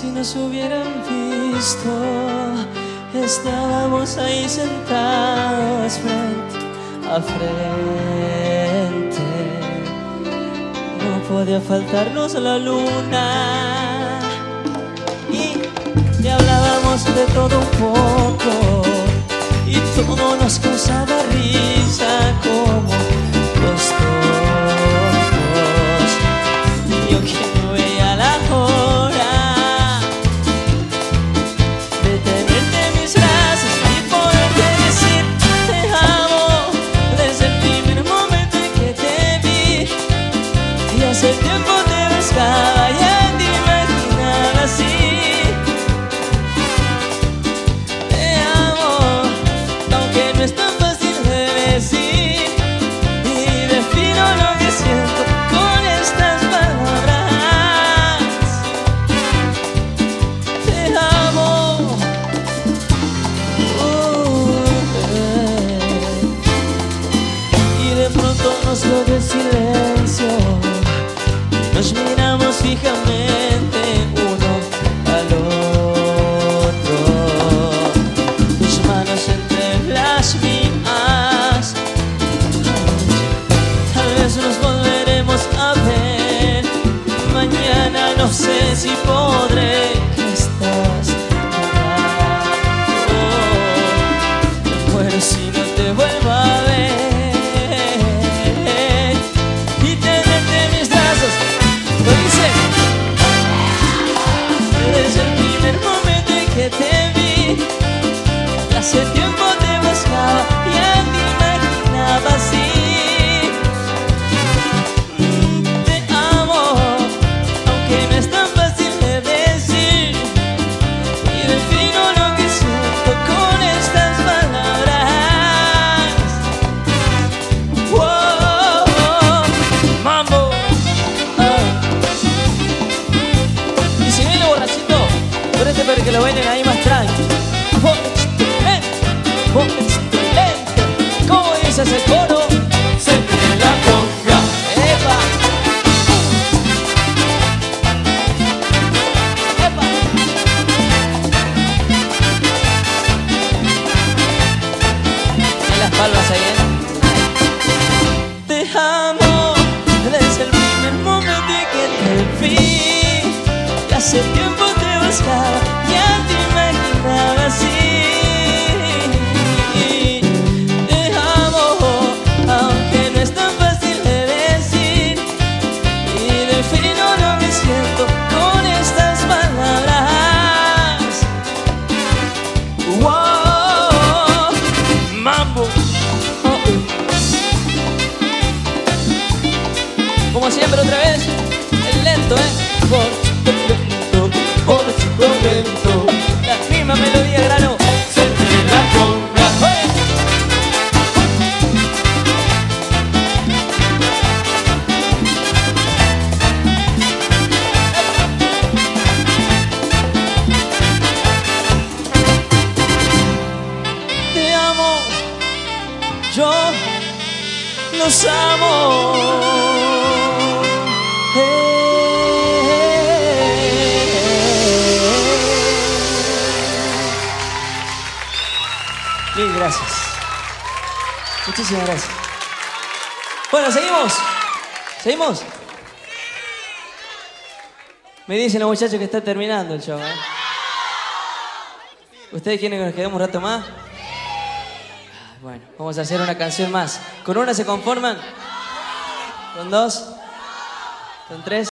Si nos hubieran visto, estábamos ahí sentados frente a frente. No podía faltarnos la luna. Y, y hablábamos de todo un poco. Y todo nos causaba risa como fijamente uno al otro. Tus manos entre las mías. Tal vez nos volveremos a ver. Mañana no sé si podré. ¿Qué estás muero si no te vuelvo a ver. Y que lo bailen ahí más tranqui. Borrachito lento. ¿Cómo dice ese coro? Se te la conga. ¡Epa! ¡Epa! En las palmas ahí, ¿eh? Te amo desde el primer momento en que te vi. Y hace tiempo te buscaba, los amo. Mil gracias. Muchísimas gracias. Bueno, seguimos. ¿Seguimos? Me dicen los muchachos que está terminando el show. ¿eh? ¿Ustedes quieren que nos quedemos un rato más? Bueno, vamos a hacer una canción más. ¿Con una se conforman? ¿Con dos? ¿Con tres?